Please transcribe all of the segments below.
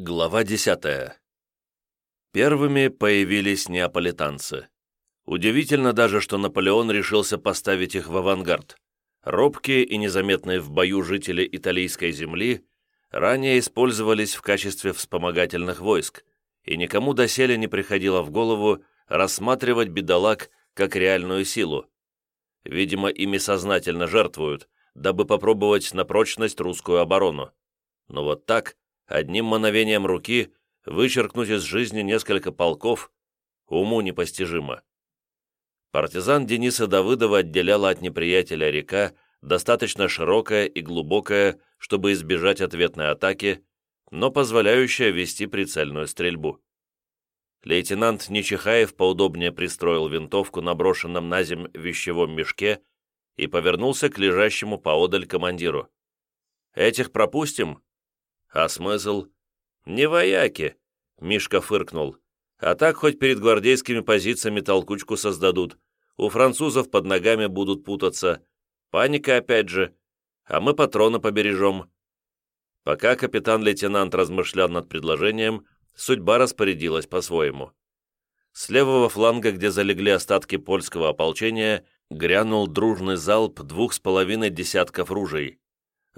Глава десятая. Первыми появились неаполитанцы. Удивительно даже, что Наполеон решился поставить их в авангард. Робкие и незаметные в бою жители итальянской земли ранее использовались в качестве вспомогательных войск, и никому доселе не приходило в голову рассматривать бедолаг как реальную силу. Видимо, ими сознательно жертвуют, дабы попробовать на прочность русскую оборону. Но вот так – одним мановением руки вычеркнуть из жизни несколько полков уму непостижимо. Партизан Дениса Давыдова отделяла от неприятеля река, достаточно широкая и глубокая, чтобы избежать ответной атаки, но позволяющая вести прицельную стрельбу. Лейтенант Нечихаев поудобнее пристроил винтовку на брошенном на земь вещевом мешке и повернулся к лежащему поодаль командиру. «Этих пропустим?» А смысл? Не вояки, Мишка фыркнул. А так хоть перед гвардейскими позициями толкучку создадут. У французов под ногами будут путаться. Паника опять же. А мы патроны побережем. Пока капитан-лейтенант размышлял над предложением, судьба распорядилась по-своему. С левого фланга, где залегли остатки польского ополчения, грянул дружный залп двух с половиной десятков ружей.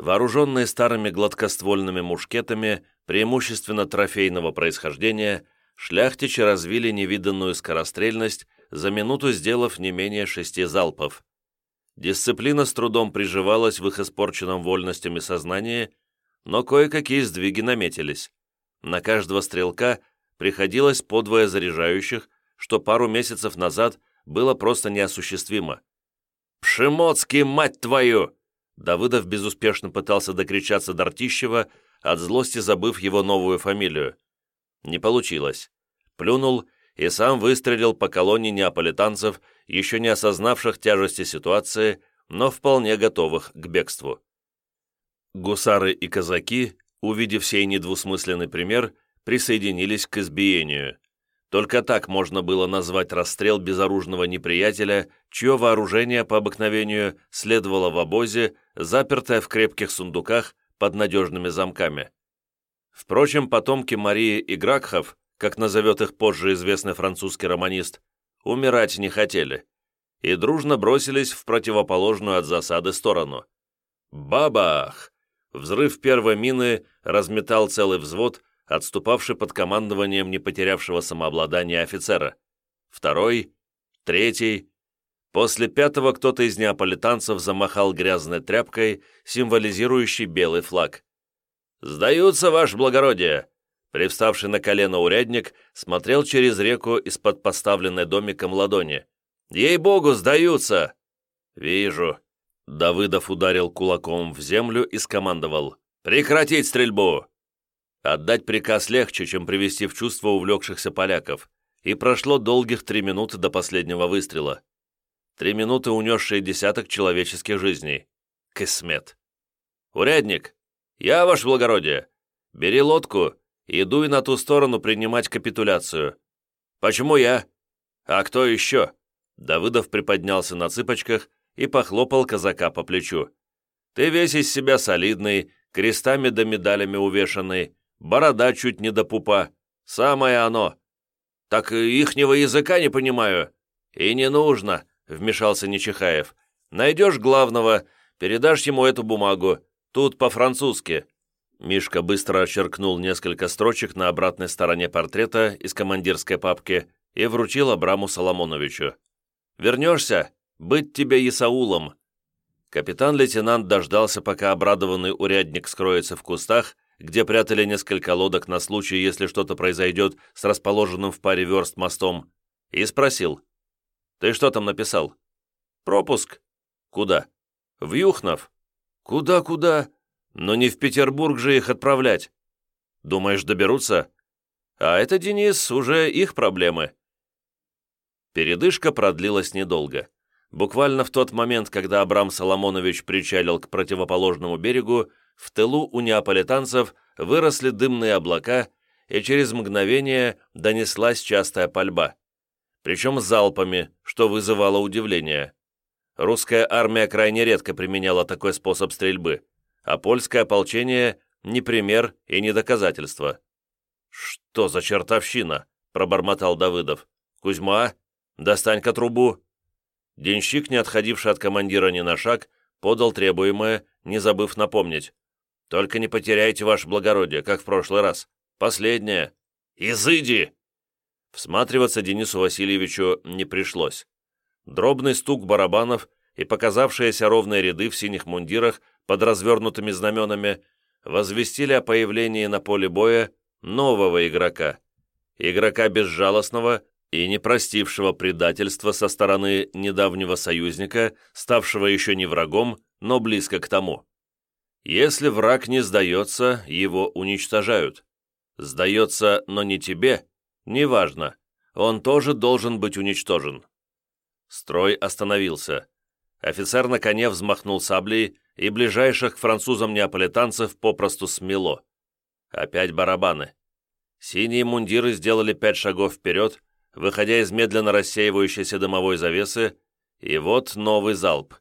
Вооруженные старыми гладкоствольными мушкетами, преимущественно трофейного происхождения, шляхтичи развили невиданную скорострельность, за минуту сделав не менее шести залпов. Дисциплина с трудом приживалась в их испорченном вольностями сознании, но кое-какие сдвиги наметились. На каждого стрелка приходилось подвое заряжающих, что пару месяцев назад было просто неосуществимо. «Пшемоцкий, мать твою!» Давыдов безуспешно пытался докричаться до Ртищева, от злости забыв его новую фамилию. Не получилось. Плюнул и сам выстрелил по колонне неаполитанцев, еще не осознавших тяжести ситуации, но вполне готовых к бегству. Гусары и казаки, увидев сей недвусмысленный пример, присоединились к избиению. Только так можно было назвать расстрел безоружного неприятеля, чье вооружение по обыкновению следовало в обозе, запертое в крепких сундуках под надежными замками. Впрочем, потомки Марии и Гракхов, как назовет их позже известный французский романист, умирать не хотели и дружно бросились в противоположную от засады сторону. Бабах! Взрыв первой мины разметал целый взвод, отступавший под командованием не потерявшего самообладания офицера. Второй, третий. После пятого кто-то из неаполитанцев замахал грязной тряпкой, символизирующей белый флаг. «Сдаются, ваше благородие!» Привставший на колено урядник смотрел через реку из-под поставленной домиком ладони. «Ей-богу, сдаются!» «Вижу». Давыдов ударил кулаком в землю и скомандовал. «Прекратить стрельбу!» Отдать приказ легче, чем привести в чувство увлекшихся поляков, и прошло долгих три минуты до последнего выстрела. Три минуты, унесшие десяток человеческих жизней. Кисмет. «Урядник! Я, ваше благородие! Бери лодку и дуй на ту сторону принимать капитуляцию. Почему я? А кто еще?» Давыдов приподнялся на цыпочках и похлопал казака по плечу. «Ты весь из себя солидный, крестами да медалями увешанный, борода чуть не до пупа. Самое оно. Так ихнего языка не понимаю. И не нужно, вмешался Нечихаев. Найдешь главного, передашь ему эту бумагу. Тут по-французски. Мишка быстро очеркнул несколько строчек на обратной стороне портрета из командирской папки и вручил Абраму Соломоновичу. «Вернешься? Быть тебе Исаулом!» Капитан-лейтенант дождался, пока обрадованный урядник скроется в кустах, где прятали несколько лодок на случай, если что-то произойдет с расположенным в паре верст мостом, и спросил. «Ты что там написал?» «Пропуск». «Куда?» «В Юхнов». «Куда-куда? Но не в Петербург же их отправлять». «Думаешь, доберутся?» «А это, Денис, уже их проблемы». Передышка продлилась недолго. Буквально в тот момент, когда Абрам Соломонович причалил к противоположному берегу, в тылу у неаполитанцев выросли дымные облака, и через мгновение донеслась частая пальба. Причем залпами, что вызывало удивление. Русская армия крайне редко применяла такой способ стрельбы, а польское ополчение – не пример и не доказательство. «Что за чертовщина?» — пробормотал Давыдов. «Кузьма, достань-ка трубу». Денщик, не отходивший от командира ни на шаг, подал требуемое, не забыв напомнить. «Только не потеряйте ваше благородие, как в прошлый раз. Последнее. Изыди!» Всматриваться Денису Васильевичу не пришлось. Дробный стук барабанов и показавшиеся ровные ряды в синих мундирах под развернутыми знаменами возвестили о появлении на поле боя нового игрока. Игрока безжалостного и не простившего предательства со стороны недавнего союзника, ставшего еще не врагом, но близко к тому. Если враг не сдается, его уничтожают. Сдается, но не тебе, неважно, он тоже должен быть уничтожен. Строй остановился. Офицер на коне взмахнул саблей, и ближайших к французам неаполитанцев попросту смело. Опять барабаны. Синие мундиры сделали пять шагов вперед, выходя из медленно рассеивающейся дымовой завесы, и вот новый залп.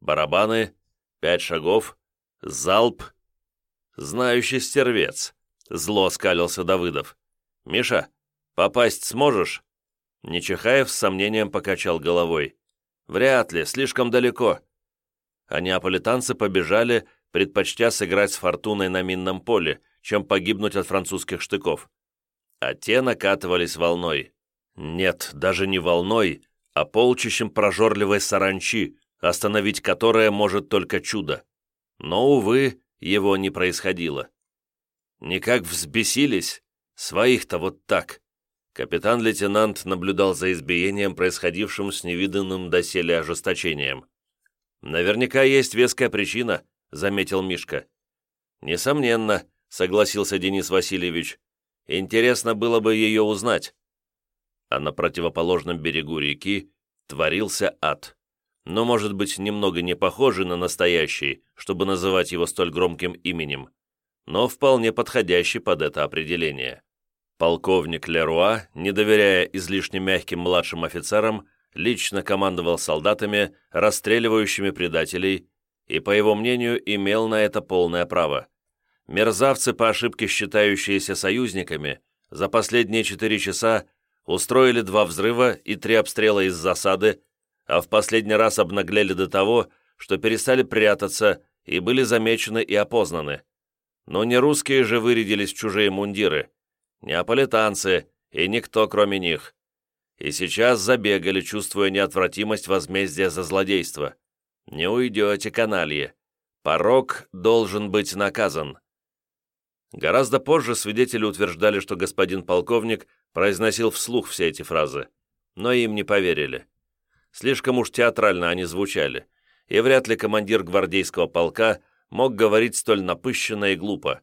Барабаны, пять шагов, залп. Знающий стервец. Зло скалился Давыдов. «Миша, попасть сможешь?» Нечихаев с сомнением покачал головой. «Вряд ли, слишком далеко». А неаполитанцы побежали, предпочтя сыграть с фортуной на минном поле, чем погибнуть от французских штыков. А те накатывались волной. Нет, даже не волной, а полчищем прожорливой саранчи, остановить которое может только чудо. Но, увы, его не происходило. Никак взбесились, своих-то вот так. Капитан-лейтенант наблюдал за избиением, происходившим с невиданным доселе ожесточением. «Наверняка есть веская причина», — заметил Мишка. «Несомненно», — согласился Денис Васильевич. «Интересно было бы ее узнать» а на противоположном берегу реки творился ад. Но, может быть, немного не похожий на настоящий, чтобы называть его столь громким именем, но вполне подходящий под это определение. Полковник Леруа, не доверяя излишне мягким младшим офицерам, лично командовал солдатами, расстреливающими предателей, и, по его мнению, имел на это полное право. Мерзавцы, по ошибке считающиеся союзниками, за последние четыре часа устроили два взрыва и три обстрела из засады, а в последний раз обнаглели до того, что перестали прятаться и были замечены и опознаны. Но не русские же вырядились в чужие мундиры, неаполитанцы и никто кроме них. И сейчас забегали, чувствуя неотвратимость возмездия за злодейство. Не уйдете, каналье. Порог должен быть наказан. Гораздо позже свидетели утверждали, что господин полковник произносил вслух все эти фразы, но им не поверили. Слишком уж театрально они звучали, и вряд ли командир гвардейского полка мог говорить столь напыщенно и глупо.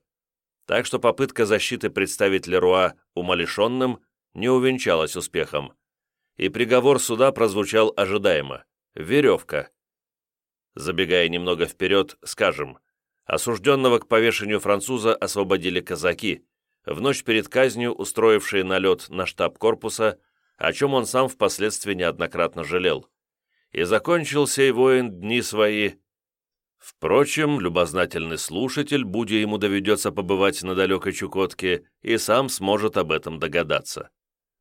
Так что попытка защиты представить Леруа умалишенным не увенчалась успехом, и приговор суда прозвучал ожидаемо – веревка. Забегая немного вперед, скажем, осужденного к повешению француза освободили казаки, в ночь перед казнью устроившие налет на штаб корпуса, о чем он сам впоследствии неоднократно жалел. И закончил сей воин дни свои. Впрочем, любознательный слушатель, будь ему доведется побывать на далекой Чукотке, и сам сможет об этом догадаться.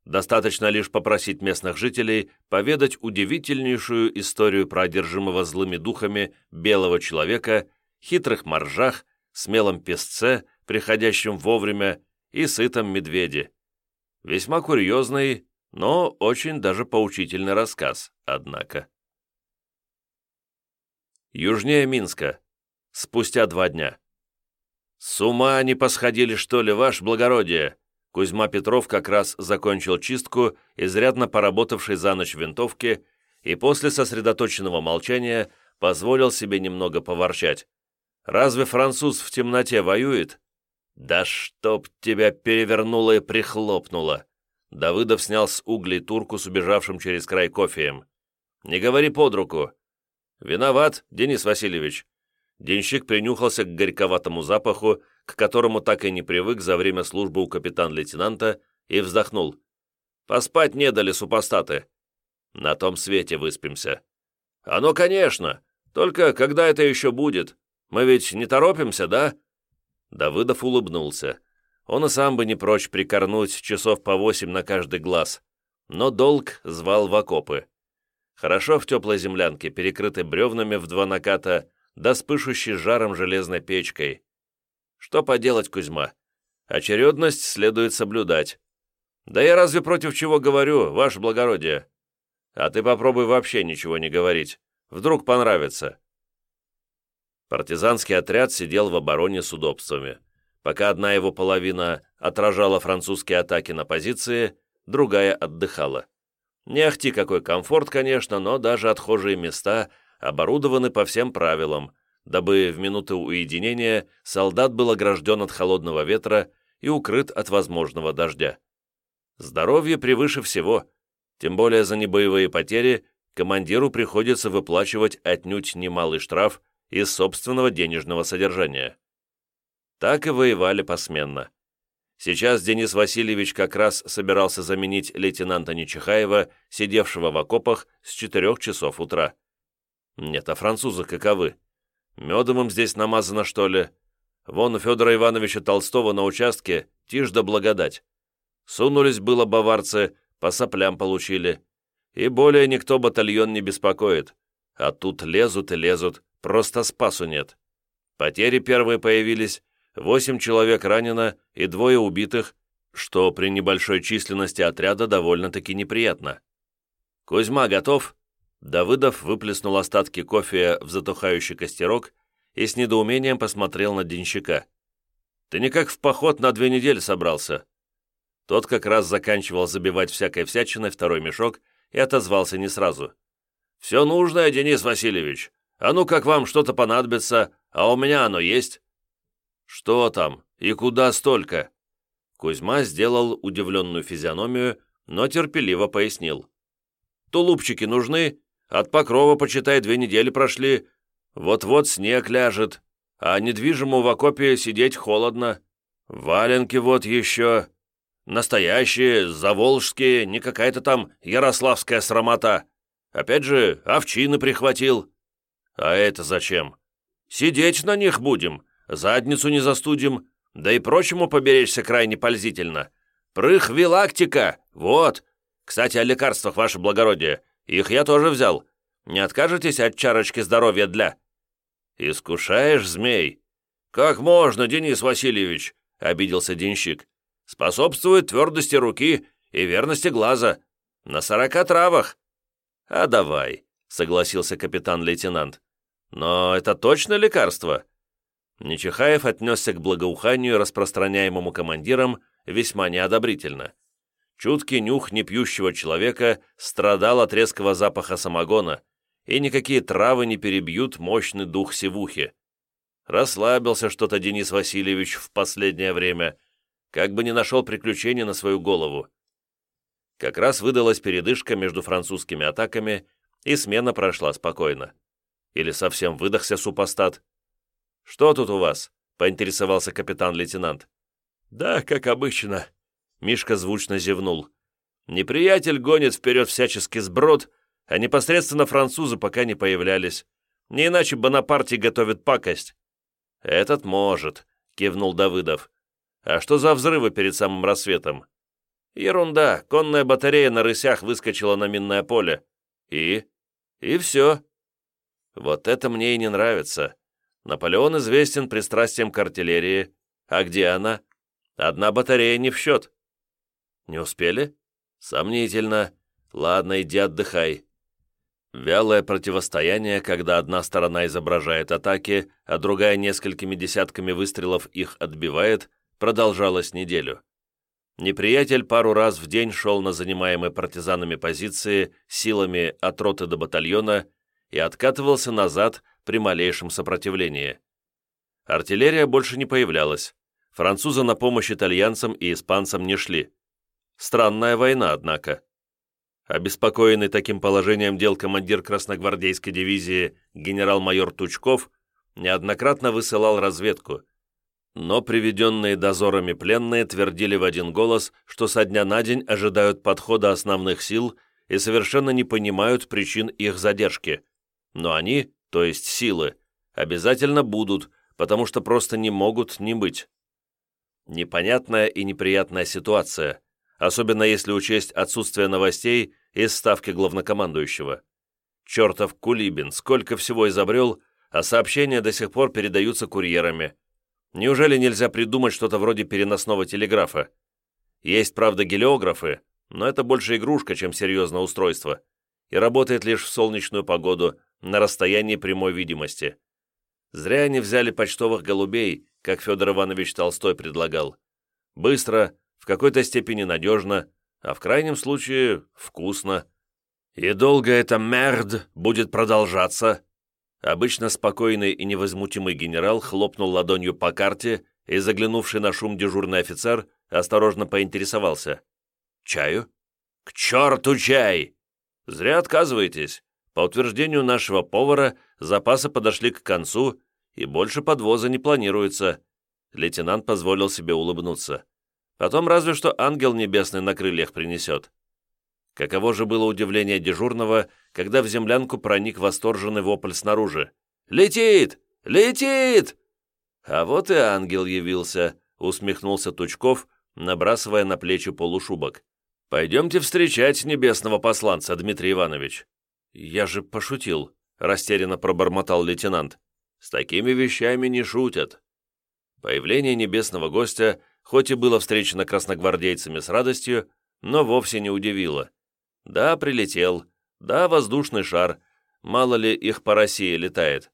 Достаточно лишь попросить местных жителей поведать удивительнейшую историю про одержимого злыми духами белого человека, хитрых моржах, смелом песце, приходящем вовремя и сытом медведе. Весьма курьезный, но очень даже поучительный рассказ, однако. Южнее Минска. Спустя два дня. «С ума не посходили, что ли, ваше благородие?» Кузьма Петров как раз закончил чистку, изрядно поработавший за ночь винтовки, и после сосредоточенного молчания позволил себе немного поворчать. «Разве француз в темноте воюет?» «Да чтоб тебя перевернуло и прихлопнуло!» Давыдов снял с углей турку с убежавшим через край кофеем. «Не говори под руку!» «Виноват, Денис Васильевич!» Денщик принюхался к горьковатому запаху, к которому так и не привык за время службы у капитан-лейтенанта, и вздохнул. «Поспать не дали супостаты. На том свете выспимся». «Оно, конечно! Только когда это еще будет? Мы ведь не торопимся, да?» Давыдов улыбнулся. Он и сам бы не прочь прикорнуть часов по восемь на каждый глаз, но долг звал в окопы. Хорошо в теплой землянке, перекрытой бревнами в два наката, да с пышущей жаром железной печкой. Что поделать, Кузьма? Очередность следует соблюдать. Да я разве против чего говорю, ваше благородие? А ты попробуй вообще ничего не говорить. Вдруг понравится. Партизанский отряд сидел в обороне с удобствами. Пока одна его половина отражала французские атаки на позиции, другая отдыхала. Не ахти какой комфорт, конечно, но даже отхожие места оборудованы по всем правилам, дабы в минуты уединения солдат был огражден от холодного ветра и укрыт от возможного дождя. Здоровье превыше всего, тем более за небоевые потери командиру приходится выплачивать отнюдь немалый штраф из собственного денежного содержания. Так и воевали посменно. Сейчас Денис Васильевич как раз собирался заменить лейтенанта Нечихаева, сидевшего в окопах с четырех часов утра. Нет, а французы каковы? Медом им здесь намазано, что ли? Вон у Федора Ивановича Толстого на участке тишь да благодать. Сунулись было баварцы, по соплям получили. И более никто батальон не беспокоит. А тут лезут и лезут, просто спасу нет. Потери первые появились, восемь человек ранено и двое убитых, что при небольшой численности отряда довольно-таки неприятно. «Кузьма готов?» Давыдов выплеснул остатки кофе в затухающий костерок и с недоумением посмотрел на денщика. «Ты никак в поход на две недели собрался?» Тот как раз заканчивал забивать всякой всячиной второй мешок и отозвался не сразу. «Все нужное, Денис Васильевич. А ну как вам что-то понадобится, а у меня оно есть». «Что там? И куда столько?» Кузьма сделал удивленную физиономию, но терпеливо пояснил. «Тулупчики нужны? От покрова, почитай, две недели прошли. Вот-вот снег ляжет, а недвижимому в окопе сидеть холодно. Валенки вот еще. Настоящие, заволжские, не какая-то там ярославская срамота. Опять же, овчины прихватил. А это зачем? Сидеть на них будем, задницу не застудим, да и прочему поберечься крайне пользительно. Прых-вилактика, вот. Кстати, о лекарствах, ваше благородие, их я тоже взял. Не откажетесь от чарочки здоровья для?» «Искушаешь, змей?» «Как можно, Денис Васильевич?» — обиделся денщик. «Способствует твердости руки и верности глаза. На сорока травах». «А давай», — согласился капитан-лейтенант. «Но это точно лекарство?» Нечихаев отнесся к благоуханию, распространяемому командиром, весьма неодобрительно. Чуткий нюх непьющего человека страдал от резкого запаха самогона, и никакие травы не перебьют мощный дух севухи. Расслабился что-то Денис Васильевич в последнее время, как бы не нашел приключений на свою голову. Как раз выдалась передышка между французскими атаками, и смена прошла спокойно. Или совсем выдохся супостат. «Что тут у вас?» — поинтересовался капитан-лейтенант. «Да, как обычно», — Мишка звучно зевнул. «Неприятель гонит вперед всяческий сброд, а непосредственно французы пока не появлялись. Не иначе Бонапарти готовит пакость». «Этот может», — кивнул Давыдов. «А что за взрывы перед самым рассветом?» «Ерунда. Конная батарея на рысях выскочила на минное поле. И? И все». «Вот это мне и не нравится. Наполеон известен пристрастием к артиллерии. А где она? Одна батарея не в счет». «Не успели?» «Сомнительно. Ладно, иди отдыхай. Вялое противостояние, когда одна сторона изображает атаки, а другая несколькими десятками выстрелов их отбивает, продолжалось неделю. Неприятель пару раз в день шел на занимаемые партизанами позиции силами от роты до батальона и откатывался назад при малейшем сопротивлении. Артиллерия больше не появлялась. Французы на помощь итальянцам и испанцам не шли. Странная война, однако. Обеспокоенный таким положением дел командир красногвардейской дивизии генерал-майор Тучков неоднократно высылал разведку, но приведенные дозорами пленные твердили в один голос, что со дня на день ожидают подхода основных сил и совершенно не понимают причин их задержки. Но они, то есть силы, обязательно будут, потому что просто не могут не быть. Непонятная и неприятная ситуация, особенно если учесть отсутствие новостей из ставки главнокомандующего. Чертов Кулибин, сколько всего изобрел, а сообщения до сих пор передаются курьерами. Неужели нельзя придумать что-то вроде переносного телеграфа? Есть, правда, гелиографы, но это больше игрушка, чем серьезное устройство, и работает лишь в солнечную погоду, на расстоянии прямой видимости. Зря они взяли почтовых голубей, как Федор Иванович Толстой предлагал. Быстро, в какой-то степени надежно, а в крайнем случае вкусно. И долго это мерд будет продолжаться? Обычно спокойный и невозмутимый генерал хлопнул ладонью по карте и, заглянувший на шум дежурный офицер, осторожно поинтересовался. «Чаю?» «К черту чай!» «Зря отказываетесь. По утверждению нашего повара, запасы подошли к концу, и больше подвоза не планируется». Лейтенант позволил себе улыбнуться. «Потом разве что ангел небесный на крыльях принесет». Каково же было удивление дежурного, когда в землянку проник восторженный вопль снаружи. «Летит! Летит!» «А вот и ангел явился», — усмехнулся Тучков, набрасывая на плечи полушубок. «Пойдемте встречать небесного посланца, Дмитрий Иванович». «Я же пошутил», — растерянно пробормотал лейтенант. «С такими вещами не шутят». Появление небесного гостя, хоть и было встречено красногвардейцами с радостью, но вовсе не удивило. Да, прилетел. Да, воздушный шар. Мало ли их по России летает.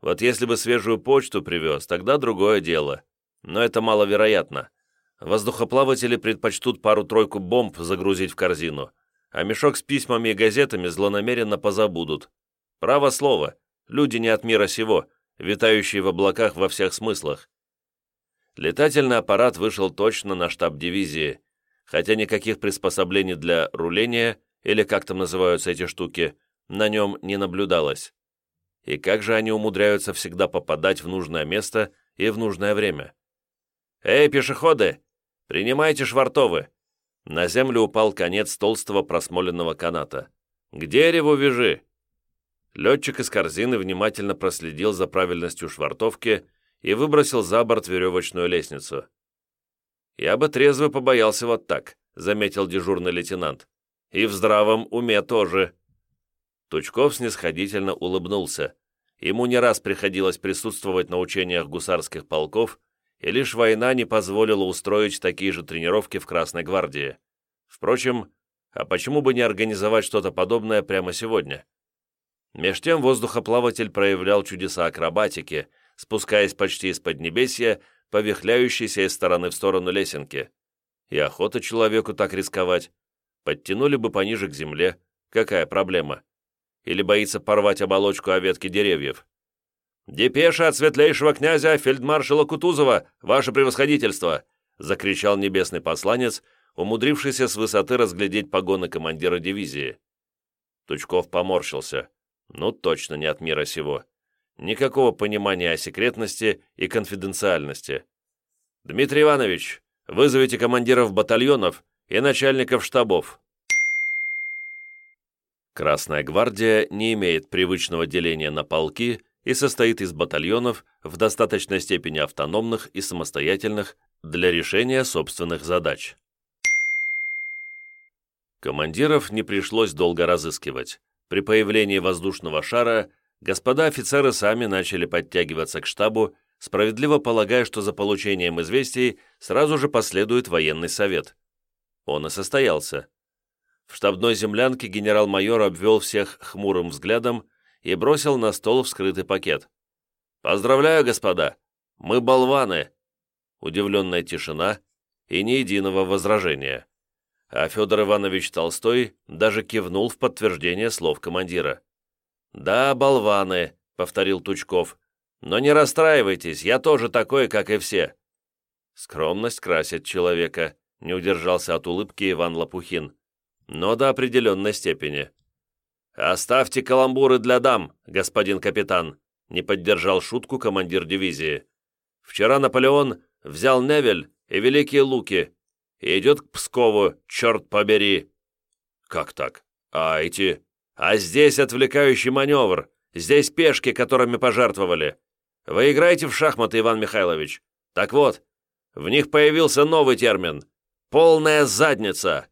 Вот если бы свежую почту привез, тогда другое дело. Но это маловероятно. Воздухоплаватели предпочтут пару-тройку бомб загрузить в корзину, а мешок с письмами и газетами злонамеренно позабудут. Право слово, люди не от мира сего, витающие в облаках во всех смыслах. Летательный аппарат вышел точно на штаб дивизии, хотя никаких приспособлений для руления, или как там называются эти штуки, на нем не наблюдалось. И как же они умудряются всегда попадать в нужное место и в нужное время? «Эй, пешеходы! Принимайте швартовы!» На землю упал конец толстого просмоленного каната. «К дереву вяжи!» Летчик из корзины внимательно проследил за правильностью швартовки и выбросил за борт веревочную лестницу. «Я бы трезво побоялся вот так», — заметил дежурный лейтенант. «И в здравом уме тоже». Тучков снисходительно улыбнулся. Ему не раз приходилось присутствовать на учениях гусарских полков, и лишь война не позволила устроить такие же тренировки в Красной гвардии. Впрочем, а почему бы не организовать что-то подобное прямо сегодня? Меж тем воздухоплаватель проявлял чудеса акробатики, спускаясь почти из поднебесья по вихляющейся из стороны в сторону лесенки. И охота человеку так рисковать. Подтянули бы пониже к земле. Какая проблема? Или боится порвать оболочку о ветке деревьев? «Депеша от светлейшего князя фельдмаршала Кутузова, ваше превосходительство!» закричал небесный посланец, умудрившийся с высоты разглядеть погоны командира дивизии. Тучков поморщился. «Ну, точно не от мира сего никакого понимания о секретности и конфиденциальности. «Дмитрий Иванович, вызовите командиров батальонов и начальников штабов». Красная гвардия не имеет привычного деления на полки и состоит из батальонов в достаточной степени автономных и самостоятельных для решения собственных задач. Командиров не пришлось долго разыскивать. При появлении воздушного шара господа офицеры сами начали подтягиваться к штабу, справедливо полагая, что за получением известий сразу же последует военный совет. Он и состоялся. В штабной землянке генерал-майор обвел всех хмурым взглядом и бросил на стол вскрытый пакет. «Поздравляю, господа! Мы болваны!» Удивленная тишина и ни единого возражения. А Федор Иванович Толстой даже кивнул в подтверждение слов командира. «Да, болваны», — повторил Тучков. «Но не расстраивайтесь, я тоже такой, как и все». Скромность красит человека, не удержался от улыбки Иван Лопухин. Но до определенной степени. «Оставьте каламбуры для дам, господин капитан», — не поддержал шутку командир дивизии. «Вчера Наполеон взял Невель и Великие Луки и идет к Пскову, черт побери!» «Как так? А эти а здесь отвлекающий маневр. Здесь пешки, которыми пожертвовали. Вы играете в шахматы, Иван Михайлович. Так вот, В них появился новый термин – полная задница.